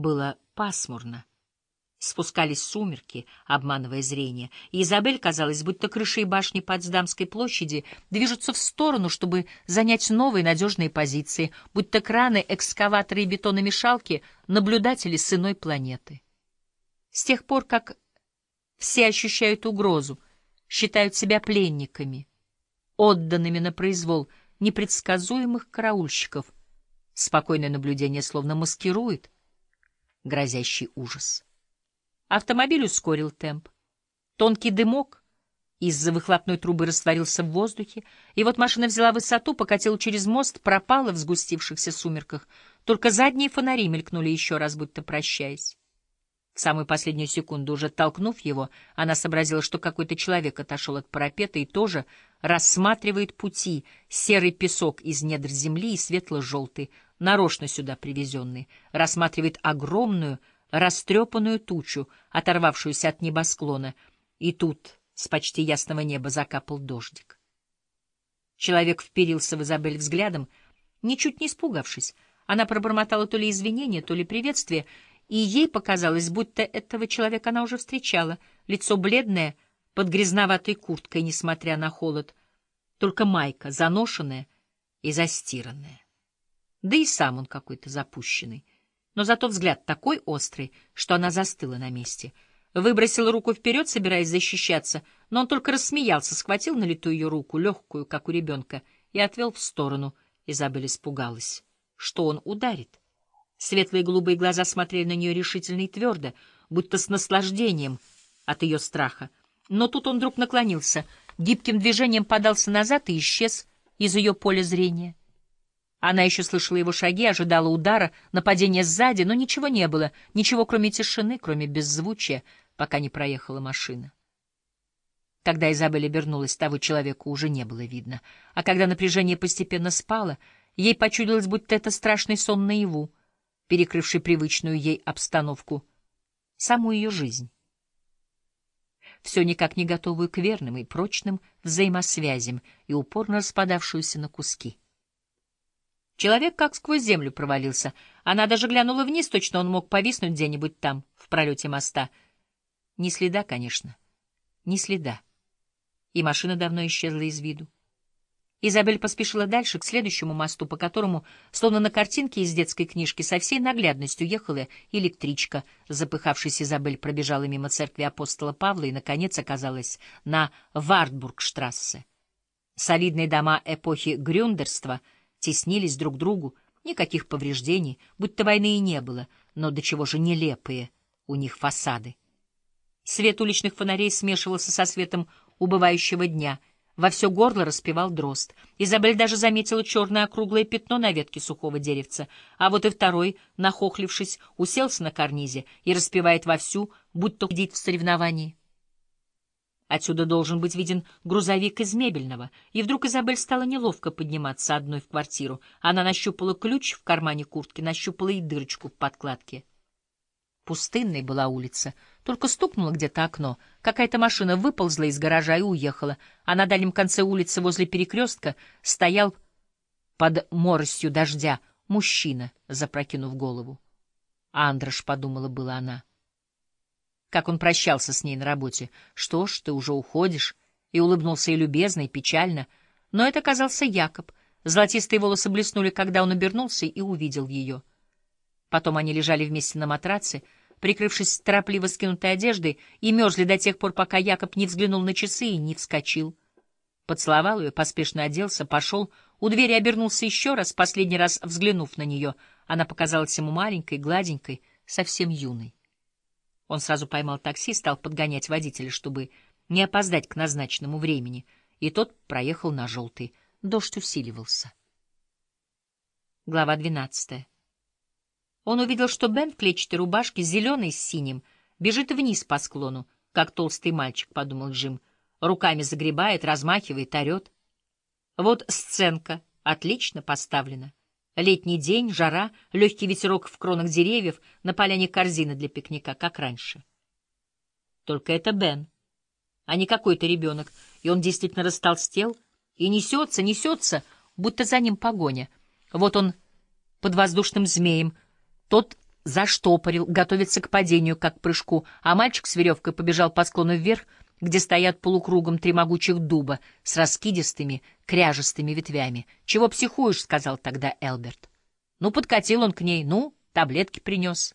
Было пасмурно. Спускались сумерки, обманывая зрение, и Изабель казалось, будто крыши и башни Потсдамской площади движутся в сторону, чтобы занять новые надежные позиции, будто краны, экскаваторы и бетономешалки — наблюдатели с иной планеты. С тех пор, как все ощущают угрозу, считают себя пленниками, отданными на произвол непредсказуемых караульщиков, спокойное наблюдение словно маскирует грозящий ужас. Автомобиль ускорил темп. Тонкий дымок из-за выхлопной трубы растворился в воздухе, и вот машина взяла высоту, покатила через мост, пропала в сгустившихся сумерках. Только задние фонари мелькнули еще раз, будто прощаясь. В самую последнюю секунду, уже толкнув его, она сообразила, что какой-то человек отошел от парапета и тоже рассматривает пути, серый песок из недр земли и светло-желтый, нарочно сюда привезенный, рассматривает огромную, растрепанную тучу, оторвавшуюся от небосклона, и тут с почти ясного неба закапал дождик. Человек вперился в Изабель взглядом, ничуть не испугавшись. Она пробормотала то ли извинения, то ли приветствие, и ей показалось, будто этого человека она уже встречала, лицо бледное, под грязноватой курткой, несмотря на холод, только майка, заношенная и застиранная. Да и сам он какой-то запущенный но зато взгляд такой острый, что она застыла на месте. Выбросила руку вперед, собираясь защищаться, но он только рассмеялся, схватил на лету ее руку, легкую, как у ребенка, и отвел в сторону. Изабель испугалась. Что он ударит? Светлые голубые глаза смотрели на нее решительно и твердо, будто с наслаждением от ее страха. Но тут он вдруг наклонился, гибким движением подался назад и исчез из ее поля зрения. Она еще слышала его шаги, ожидала удара, нападения сзади, но ничего не было, ничего кроме тишины, кроме беззвучия, пока не проехала машина. Когда Изабель обернулась, того человека уже не было видно, а когда напряжение постепенно спало, ей почудилось, будто это страшный сон наяву, перекрывший привычную ей обстановку, саму ее жизнь. Все никак не готовую к верным и прочным взаимосвязям и упорно распадавшуюся на куски. Человек как сквозь землю провалился. Она даже глянула вниз, точно он мог повиснуть где-нибудь там, в пролете моста. Ни следа, конечно, ни следа. И машина давно исчезла из виду. Изабель поспешила дальше, к следующему мосту, по которому, словно на картинке из детской книжки, со всей наглядностью ехала электричка. Запыхавшись, Изабель пробежала мимо церкви апостола Павла и, наконец, оказалась на Вартбургштрассе. Солидные дома эпохи грюндерства — теснились друг к другу, никаких повреждений, будто войны и не было, но до чего же нелепые у них фасады. Свет уличных фонарей смешивался со светом убывающего дня. Во все горло распевал дрозд. Изабель даже заметила черное округлое пятно на ветке сухого деревца, а вот и второй, нахохлившись, уселся на карнизе и распевает вовсю, будто ходит в соревновании. Отсюда должен быть виден грузовик из мебельного, и вдруг Изабель стала неловко подниматься одной в квартиру. Она нащупала ключ в кармане куртки, нащупала и дырочку в подкладке. Пустынной была улица, только стукнуло где-то окно. Какая-то машина выползла из гаража и уехала, а на дальнем конце улицы возле перекрестка стоял под моросью дождя мужчина, запрокинув голову. Андрош, подумала была она, — как он прощался с ней на работе. «Что ж, ты уже уходишь?» И улыбнулся и любезно, и печально. Но это оказался Якоб. Золотистые волосы блеснули, когда он обернулся и увидел ее. Потом они лежали вместе на матраце, прикрывшись торопливо скинутой одеждой, и мерзли до тех пор, пока Якоб не взглянул на часы и не вскочил. Поцеловал ее, поспешно оделся, пошел, у двери обернулся еще раз, последний раз взглянув на нее. Она показалась ему маленькой, гладенькой, совсем юной. Он сразу поймал такси и стал подгонять водителя, чтобы не опоздать к назначенному времени, и тот проехал на желтый. Дождь усиливался. Глава двенадцатая. Он увидел, что Бен в клетчатой рубашке, зеленый с синим, бежит вниз по склону, как толстый мальчик, — подумал Джим. Руками загребает, размахивает, орет. Вот сценка, отлично поставлена. Летний день, жара, легкий ветерок в кронах деревьев, на поляне корзина для пикника, как раньше. Только это Бен, а не какой-то ребенок, и он действительно растолстел и несется, несется, будто за ним погоня. Вот он под воздушным змеем, тот заштопорил, готовится к падению, как к прыжку, а мальчик с веревкой побежал по склону вверх, где стоят полукругом три могучих дуба с раскидистыми, кряжестыми ветвями. «Чего психуешь?» — сказал тогда Элберт. Ну, подкатил он к ней, ну, таблетки принес.